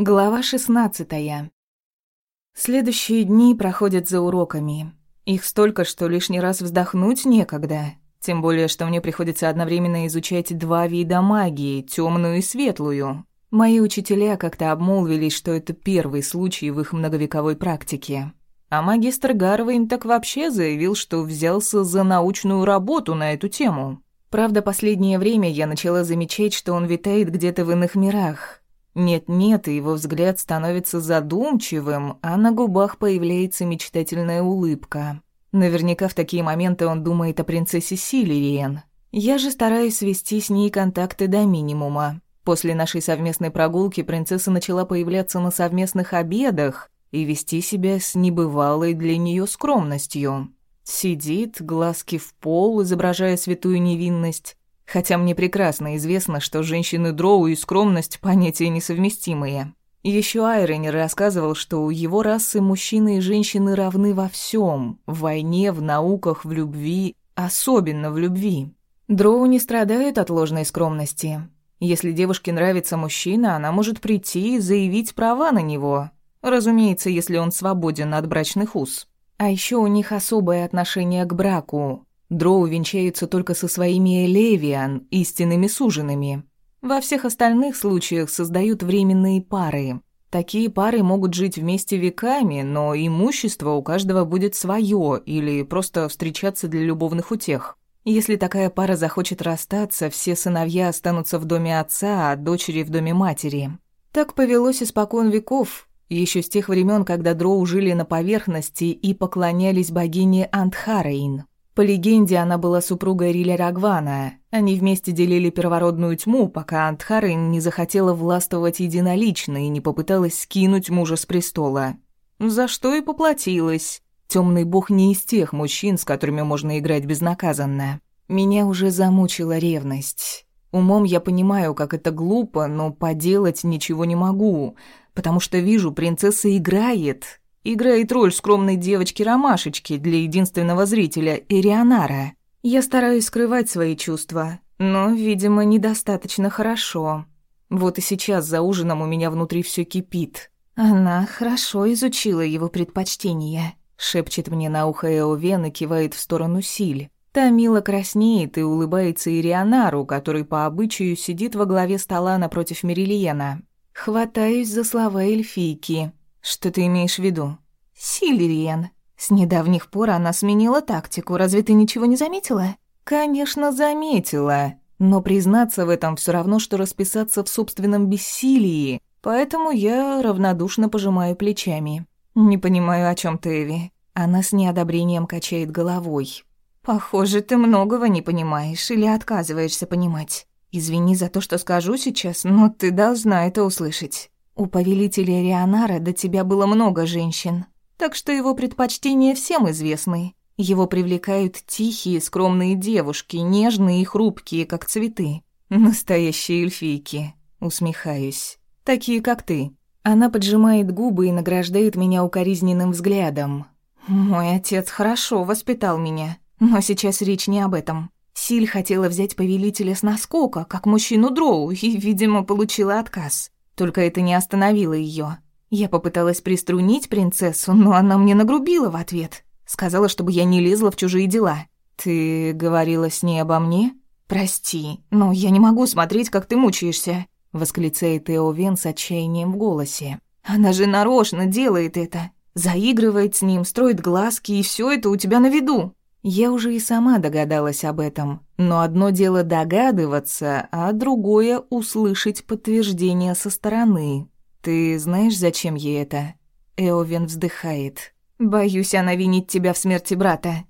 Глава 16. Следующие дни проходят за уроками. Их столько, что лишний раз вздохнуть некогда. Тем более, что мне приходится одновременно изучать два вида магии, темную и светлую. Мои учителя как-то обмолвились, что это первый случай в их многовековой практике. А магистр Гарвейн так вообще заявил, что взялся за научную работу на эту тему. Правда, последнее время я начала замечать, что он витает где-то в иных мирах, нет-нет, и его взгляд становится задумчивым, а на губах появляется мечтательная улыбка. Наверняка в такие моменты он думает о принцессе Силириен. Я же стараюсь свести с ней контакты до минимума. После нашей совместной прогулки принцесса начала появляться на совместных обедах и вести себя с небывалой для нее скромностью. Сидит, глазки в пол, изображая святую невинность, Хотя мне прекрасно известно, что женщины дроу и скромность – понятия несовместимые. Еще Айренер рассказывал, что у его расы мужчины и женщины равны во всем – в войне, в науках, в любви, особенно в любви. Дроу не страдают от ложной скромности. Если девушке нравится мужчина, она может прийти и заявить права на него. Разумеется, если он свободен от брачных уз. А еще у них особое отношение к браку. Дроу венчаются только со своими элевиан, истинными суженными. Во всех остальных случаях создают временные пары. Такие пары могут жить вместе веками, но имущество у каждого будет свое или просто встречаться для любовных утех. Если такая пара захочет расстаться, все сыновья останутся в доме отца, а дочери в доме матери. Так повелось испокон веков, еще с тех времен, когда дроу жили на поверхности и поклонялись богине Антхарейн. По легенде, она была супругой Риля Рагвана. Они вместе делили первородную тьму, пока Антхарин не захотела властвовать единолично и не попыталась скинуть мужа с престола. За что и поплатилась. Темный бог не из тех мужчин, с которыми можно играть безнаказанно. Меня уже замучила ревность. Умом я понимаю, как это глупо, но поделать ничего не могу, потому что вижу, принцесса играет, Играет роль скромной девочки-ромашечки для единственного зрителя Ирионара. Я стараюсь скрывать свои чувства, но, видимо, недостаточно хорошо. Вот и сейчас за ужином у меня внутри все кипит. Она хорошо изучила его предпочтения, шепчет мне на ухо Эовен и кивает в сторону Силь. Та мило краснеет и улыбается Ирионару, который по обычаю сидит во главе стола напротив Мерильена. Хватаюсь за слова эльфийки. «Что ты имеешь в виду?» «Сильриен. С недавних пор она сменила тактику. Разве ты ничего не заметила?» «Конечно, заметила. Но признаться в этом все равно, что расписаться в собственном бессилии. Поэтому я равнодушно пожимаю плечами. Не понимаю, о чем ты, Эви». Она с неодобрением качает головой. «Похоже, ты многого не понимаешь или отказываешься понимать. Извини за то, что скажу сейчас, но ты должна это услышать. У повелителя Рионара до тебя было много женщин, так что его предпочтения всем известны. Его привлекают тихие, скромные девушки, нежные и хрупкие, как цветы. Настоящие эльфийки, усмехаюсь. Такие, как ты. Она поджимает губы и награждает меня укоризненным взглядом. Мой отец хорошо воспитал меня, но сейчас речь не об этом. Силь хотела взять повелителя с наскока, как мужчину дроу, и, видимо, получила отказ. Только это не остановило ее. Я попыталась приструнить принцессу, но она мне нагрубила в ответ. Сказала, чтобы я не лезла в чужие дела. «Ты говорила с ней обо мне?» «Прости, но я не могу смотреть, как ты мучаешься», — восклицает Эо Вен с отчаянием в голосе. «Она же нарочно делает это. Заигрывает с ним, строит глазки, и все это у тебя на виду». Я уже и сама догадалась об этом, но одно дело догадываться, а другое — услышать подтверждение со стороны. «Ты знаешь, зачем ей это?» Эовен вздыхает. «Боюсь, она винит тебя в смерти брата.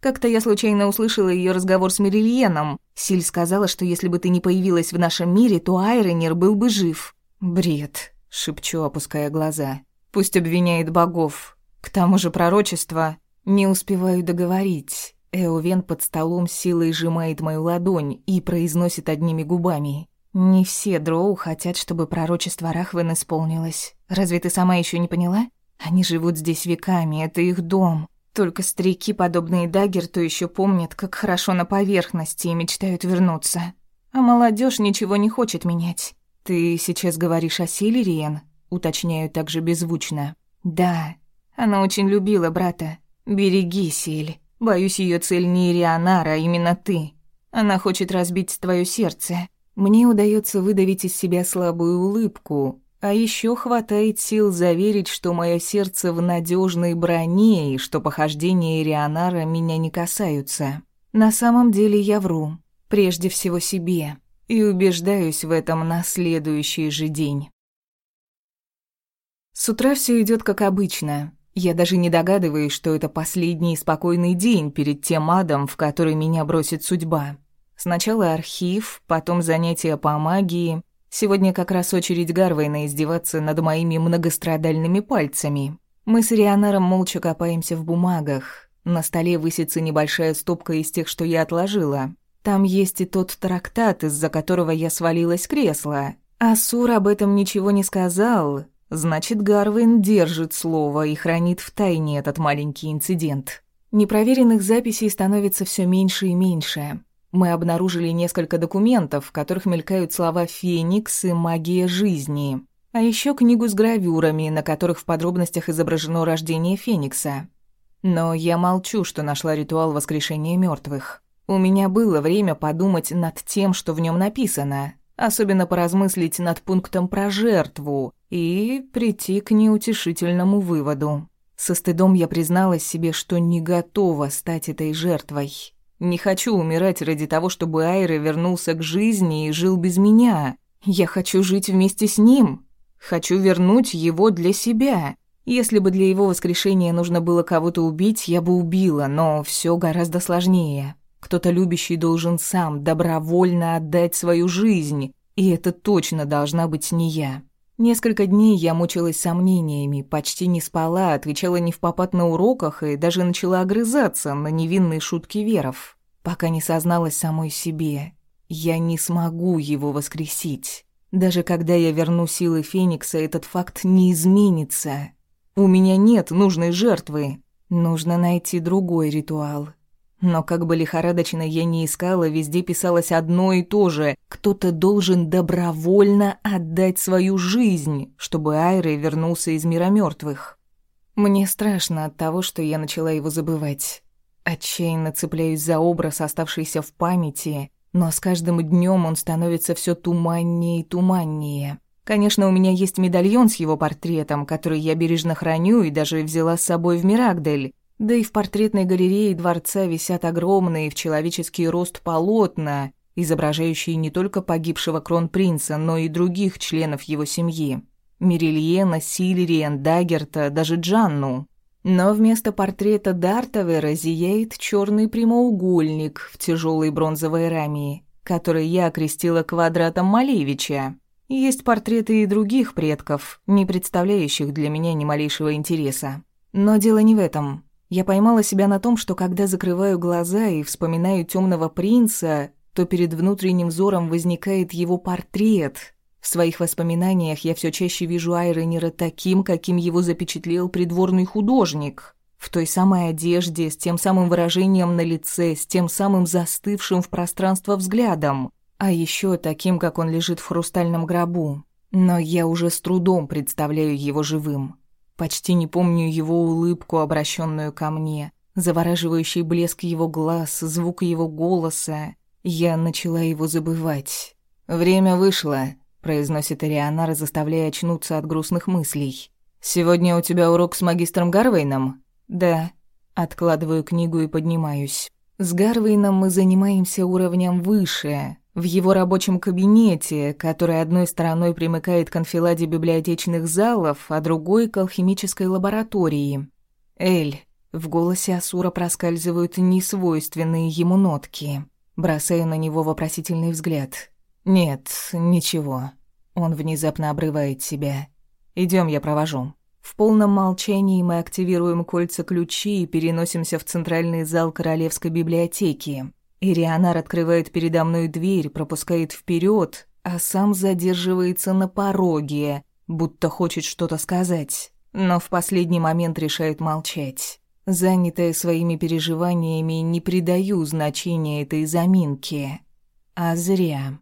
Как-то я случайно услышала ее разговор с Мерильеном. Силь сказала, что если бы ты не появилась в нашем мире, то Айронер был бы жив». «Бред», — шепчу, опуская глаза. «Пусть обвиняет богов. К тому же пророчество...» Не успеваю договорить. Эовен под столом силой сжимает мою ладонь и произносит одними губами. «Не все дроу хотят, чтобы пророчество Рахвен исполнилось. Разве ты сама еще не поняла? Они живут здесь веками, это их дом. Только старики, подобные Даггерту, еще помнят, как хорошо на поверхности и мечтают вернуться. А молодежь ничего не хочет менять. Ты сейчас говоришь о силе, Риен? уточняю также беззвучно. «Да, она очень любила брата. Береги, Сель. Боюсь, ее цель не Ирианара, а именно ты. Она хочет разбить твое сердце. Мне удается выдавить из себя слабую улыбку, а еще хватает сил заверить, что мое сердце в надежной броне и что похождения Ирианара меня не касаются. На самом деле я вру, прежде всего себе, и убеждаюсь в этом на следующий же день. С утра все идет как обычно. Я даже не догадываюсь, что это последний спокойный день перед тем адом, в который меня бросит судьба. Сначала архив, потом занятия по магии. Сегодня как раз очередь Гарвейна издеваться над моими многострадальными пальцами. Мы с Рианаром молча копаемся в бумагах. На столе высится небольшая стопка из тех, что я отложила. Там есть и тот трактат, из-за которого я свалилась с кресла. А Сур об этом ничего не сказал, Значит, Гарвин держит слово и хранит в тайне этот маленький инцидент. Непроверенных записей становится все меньше и меньше. Мы обнаружили несколько документов, в которых мелькают слова «Феникс» и «Магия жизни». А еще книгу с гравюрами, на которых в подробностях изображено рождение Феникса. Но я молчу, что нашла ритуал воскрешения мертвых. У меня было время подумать над тем, что в нем написано, особенно поразмыслить над пунктом про жертву, и прийти к неутешительному выводу. Со стыдом я призналась себе, что не готова стать этой жертвой. Не хочу умирать ради того, чтобы Айра вернулся к жизни и жил без меня. Я хочу жить вместе с ним. Хочу вернуть его для себя. Если бы для его воскрешения нужно было кого-то убить, я бы убила, но все гораздо сложнее. Кто-то любящий должен сам добровольно отдать свою жизнь, и это точно должна быть не я. Несколько дней я мучилась сомнениями, почти не спала, отвечала не в попад на уроках и даже начала огрызаться на невинные шутки Веров, пока не созналась самой себе. Я не смогу его воскресить. Даже когда я верну силы Феникса, этот факт не изменится. У меня нет нужной жертвы. Нужно найти другой ритуал. Но как бы лихорадочно я не искала, везде писалось одно и то же. Кто-то должен добровольно отдать свою жизнь, чтобы Айры вернулся из мира мертвых. Мне страшно от того, что я начала его забывать. Отчаянно цепляюсь за образ, оставшийся в памяти, но с каждым днем он становится все туманнее и туманнее. Конечно, у меня есть медальон с его портретом, который я бережно храню и даже взяла с собой в Мирагдель. Да и в портретной галерее дворца висят огромные в человеческий рост полотна, изображающие не только погибшего кронпринца, но и других членов его семьи. Мирильена, Сильриен, Дагерта, даже Джанну. Но вместо портрета Дартовера зияет черный прямоугольник в тяжелой бронзовой раме, который я окрестила квадратом Малевича. Есть портреты и других предков, не представляющих для меня ни малейшего интереса. Но дело не в этом. Я поймала себя на том, что когда закрываю глаза и вспоминаю темного принца, то перед внутренним взором возникает его портрет. В своих воспоминаниях я все чаще вижу Айренера таким, каким его запечатлел придворный художник. В той самой одежде, с тем самым выражением на лице, с тем самым застывшим в пространство взглядом. А еще таким, как он лежит в хрустальном гробу. Но я уже с трудом представляю его живым. Почти не помню его улыбку, обращенную ко мне, завораживающий блеск его глаз, звук его голоса. Я начала его забывать. «Время вышло», — произносит Арианар, заставляя очнуться от грустных мыслей. «Сегодня у тебя урок с магистром Гарвейном?» «Да». Откладываю книгу и поднимаюсь. С Гарвейном мы занимаемся уровнем выше, в его рабочем кабинете, который одной стороной примыкает к анфиладе библиотечных залов, а другой — к алхимической лаборатории. «Эль». В голосе Асура проскальзывают несвойственные ему нотки. Бросаю на него вопросительный взгляд. «Нет, ничего». Он внезапно обрывает себя. Идем, я провожу». В полном молчании мы активируем кольца ключи и переносимся в центральный зал Королевской библиотеки. Ирианар открывает передо мной дверь, пропускает вперед, а сам задерживается на пороге, будто хочет что-то сказать, но в последний момент решает молчать. Занятая своими переживаниями, не придаю значения этой заминке. А зря.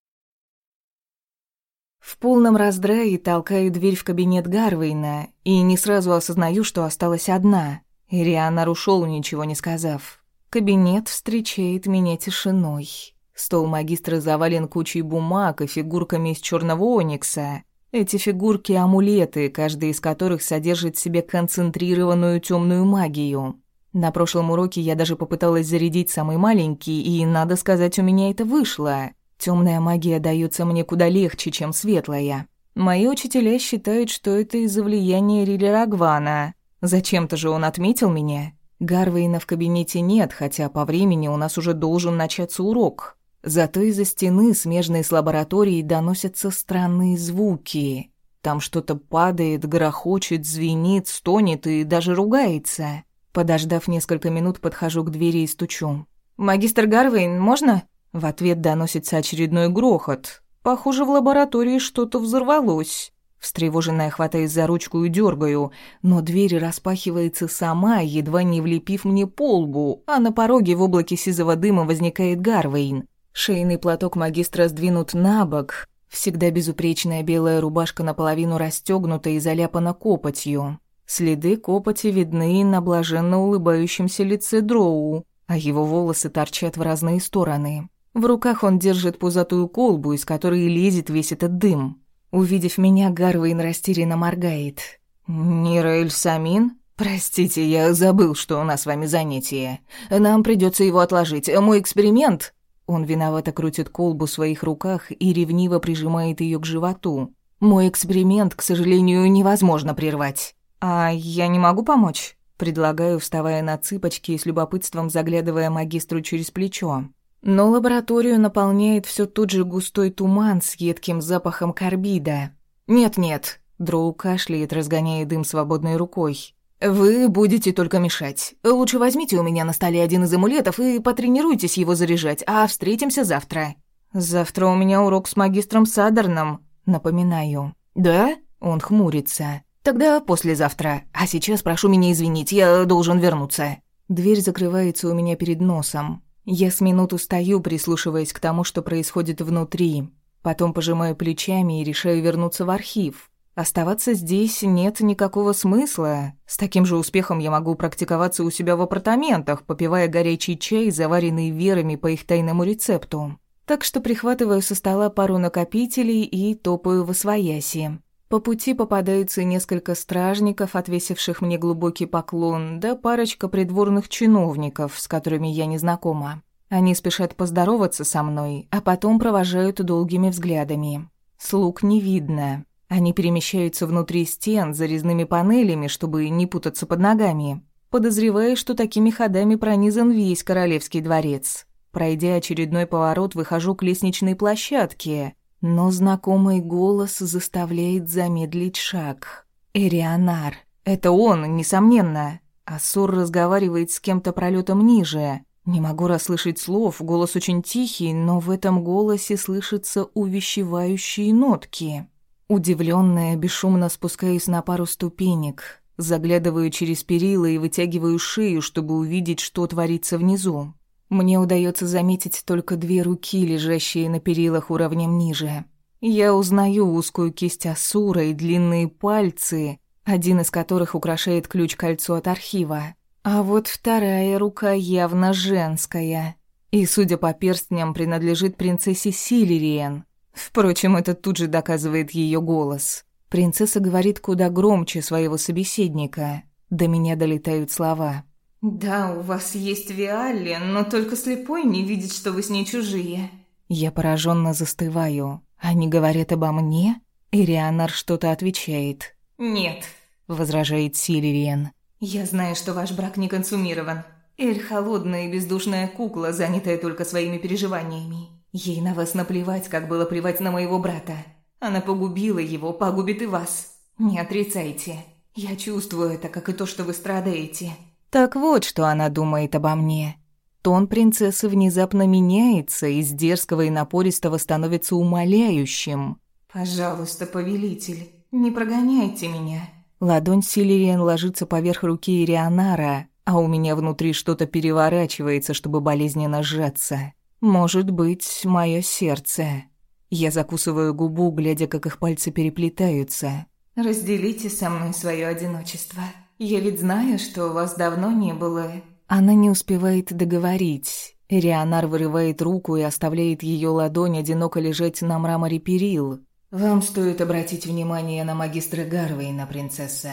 В полном раздрае толкаю дверь в кабинет Гарвейна и не сразу осознаю, что осталась одна. Ирианар ушел, ничего не сказав. Кабинет встречает меня тишиной. Стол магистра завален кучей бумаг и фигурками из черного оникса. Эти фигурки — амулеты, каждый из которых содержит в себе концентрированную темную магию. На прошлом уроке я даже попыталась зарядить самый маленький, и, надо сказать, у меня это вышло. Темная магия дается мне куда легче, чем светлая. Мои учителя считают, что это из-за влияния Рили Рагвана. Зачем-то же он отметил меня. Гарвейна в кабинете нет, хотя по времени у нас уже должен начаться урок. Зато из-за стены, смежной с лабораторией, доносятся странные звуки. Там что-то падает, грохочет, звенит, стонет и даже ругается. Подождав несколько минут, подхожу к двери и стучу. «Магистр Гарвейн, можно?» В ответ доносится очередной грохот. Похоже, в лаборатории что-то взорвалось. Встревоженная хватаюсь за ручку и дергаю, но дверь распахивается сама, едва не влепив мне по лбу, а на пороге в облаке сизого дыма возникает Гарвейн. Шейный платок магистра сдвинут на бок, всегда безупречная белая рубашка наполовину расстегнута и заляпана копотью. Следы копоти видны на блаженно улыбающемся лице Дроу, а его волосы торчат в разные стороны. В руках он держит пузатую колбу, из которой лезет весь этот дым. Увидев меня, Гарвейн растерянно моргает. «Нираэль Самин? Простите, я забыл, что у нас с вами занятие. Нам придется его отложить. Мой эксперимент...» Он виновато крутит колбу в своих руках и ревниво прижимает ее к животу. «Мой эксперимент, к сожалению, невозможно прервать». «А я не могу помочь?» Предлагаю, вставая на цыпочки и с любопытством заглядывая магистру через плечо. Но лабораторию наполняет все тот же густой туман с едким запахом карбида. «Нет-нет», — Дроу кашляет, разгоняя дым свободной рукой. «Вы будете только мешать. Лучше возьмите у меня на столе один из амулетов и потренируйтесь его заряжать, а встретимся завтра». «Завтра у меня урок с магистром Садерном», — напоминаю. «Да?» — он хмурится. «Тогда послезавтра. А сейчас прошу меня извинить, я должен вернуться». Дверь закрывается у меня перед носом. Я с минуту стою, прислушиваясь к тому, что происходит внутри. Потом пожимаю плечами и решаю вернуться в архив. Оставаться здесь нет никакого смысла. С таким же успехом я могу практиковаться у себя в апартаментах, попивая горячий чай, заваренный верами по их тайному рецепту. Так что прихватываю со стола пару накопителей и топаю в освояси. По пути попадаются несколько стражников, отвесивших мне глубокий поклон, да парочка придворных чиновников, с которыми я не знакома. Они спешат поздороваться со мной, а потом провожают долгими взглядами. Слуг не видно. Они перемещаются внутри стен за резными панелями, чтобы не путаться под ногами. Подозревая, что такими ходами пронизан весь королевский дворец. Пройдя очередной поворот, выхожу к лестничной площадке, но знакомый голос заставляет замедлить шаг. Эрианар. Это он, несомненно. Ассур разговаривает с кем-то пролетом ниже. Не могу расслышать слов, голос очень тихий, но в этом голосе слышатся увещевающие нотки. Удивленная, бесшумно спускаюсь на пару ступенек, заглядываю через перила и вытягиваю шею, чтобы увидеть, что творится внизу. Мне удается заметить только две руки, лежащие на перилах уровнем ниже. Я узнаю узкую кисть Асура и длинные пальцы, один из которых украшает ключ-кольцо от архива. А вот вторая рука явно женская. И, судя по перстням, принадлежит принцессе Силериен. Впрочем, это тут же доказывает ее голос. Принцесса говорит куда громче своего собеседника. До меня долетают слова. «Да, у вас есть Виалли, но только слепой не видит, что вы с ней чужие». Я пораженно застываю. Они говорят обо мне? Ирианар что-то отвечает. «Нет», — возражает Сильвиен. «Я знаю, что ваш брак не консумирован. Эль — холодная и бездушная кукла, занятая только своими переживаниями. Ей на вас наплевать, как было плевать на моего брата. Она погубила его, погубит и вас. Не отрицайте. Я чувствую это, как и то, что вы страдаете. Так вот, что она думает обо мне. Тон принцессы внезапно меняется, из дерзкого и напористого становится умоляющим. «Пожалуйста, повелитель, не прогоняйте меня». Ладонь Силериан ложится поверх руки Ирианара, а у меня внутри что-то переворачивается, чтобы болезненно сжаться. Может быть, мое сердце. Я закусываю губу, глядя, как их пальцы переплетаются. «Разделите со мной свое одиночество. Я ведь знаю, что у вас давно не было...» Она не успевает договорить. Рианар вырывает руку и оставляет ее ладонь одиноко лежать на мраморе перил. «Вам стоит обратить внимание на магистра Гарвейна, принцесса».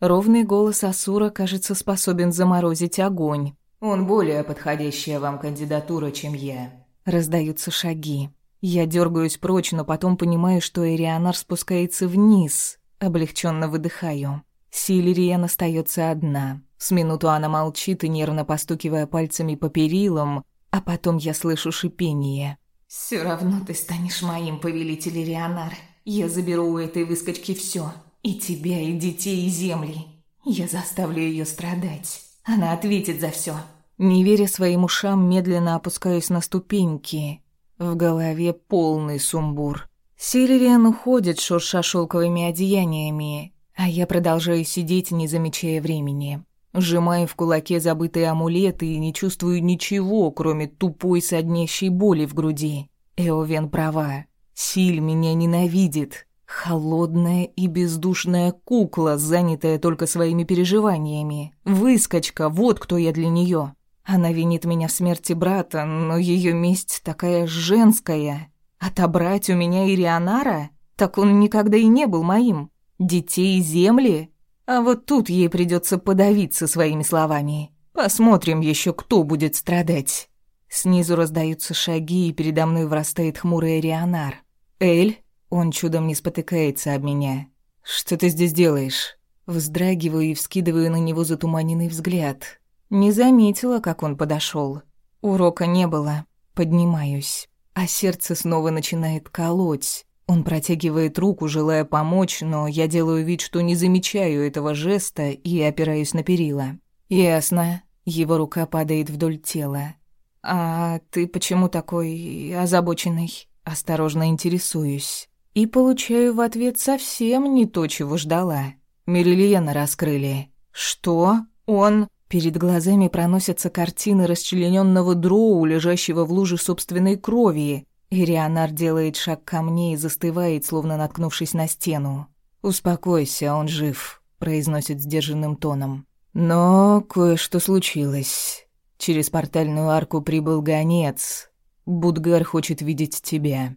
Ровный голос Асура, кажется, способен заморозить огонь. «Он более подходящая вам кандидатура, чем я». Раздаются шаги. Я дергаюсь прочь, но потом понимаю, что Эрианар спускается вниз. Облегченно выдыхаю. Силериен остается одна. С минуту она молчит и нервно постукивая пальцами по перилам, а потом я слышу шипение. Все равно ты станешь моим, повелитель Рианар. Я заберу у этой выскочки все, И тебя, и детей, и земли. Я заставлю ее страдать. Она ответит за все. Не веря своим ушам, медленно опускаюсь на ступеньки. В голове полный сумбур. Силериан уходит, шурша шелковыми одеяниями, а я продолжаю сидеть, не замечая времени. Сжимаю в кулаке забытые амулеты и не чувствую ничего, кроме тупой соднящей боли в груди. Эовен права. Силь меня ненавидит. Холодная и бездушная кукла, занятая только своими переживаниями. Выскочка, вот кто я для нее. Она винит меня в смерти брата, но ее месть такая женская. Отобрать у меня Ирианара? Так он никогда и не был моим. Детей земли? А вот тут ей придется подавиться своими словами. Посмотрим еще, кто будет страдать. Снизу раздаются шаги, и передо мной врастает хмурый Рионар. «Эль?» Он чудом не спотыкается об меня. «Что ты здесь делаешь?» Вздрагиваю и вскидываю на него затуманенный взгляд. Не заметила, как он подошел. Урока не было. Поднимаюсь. А сердце снова начинает колоть. Он протягивает руку, желая помочь, но я делаю вид, что не замечаю этого жеста и опираюсь на перила. «Ясно». Его рука падает вдоль тела. «А ты почему такой озабоченный?» Осторожно интересуюсь. И получаю в ответ совсем не то, чего ждала. Мерильена раскрыли. «Что? Он...» Перед глазами проносятся картины расчлененного дроу, лежащего в луже собственной крови, Ирианар делает шаг ко мне и застывает, словно наткнувшись на стену. «Успокойся, он жив», — произносит сдержанным тоном. «Но кое-что случилось. Через портальную арку прибыл гонец. Будгар хочет видеть тебя».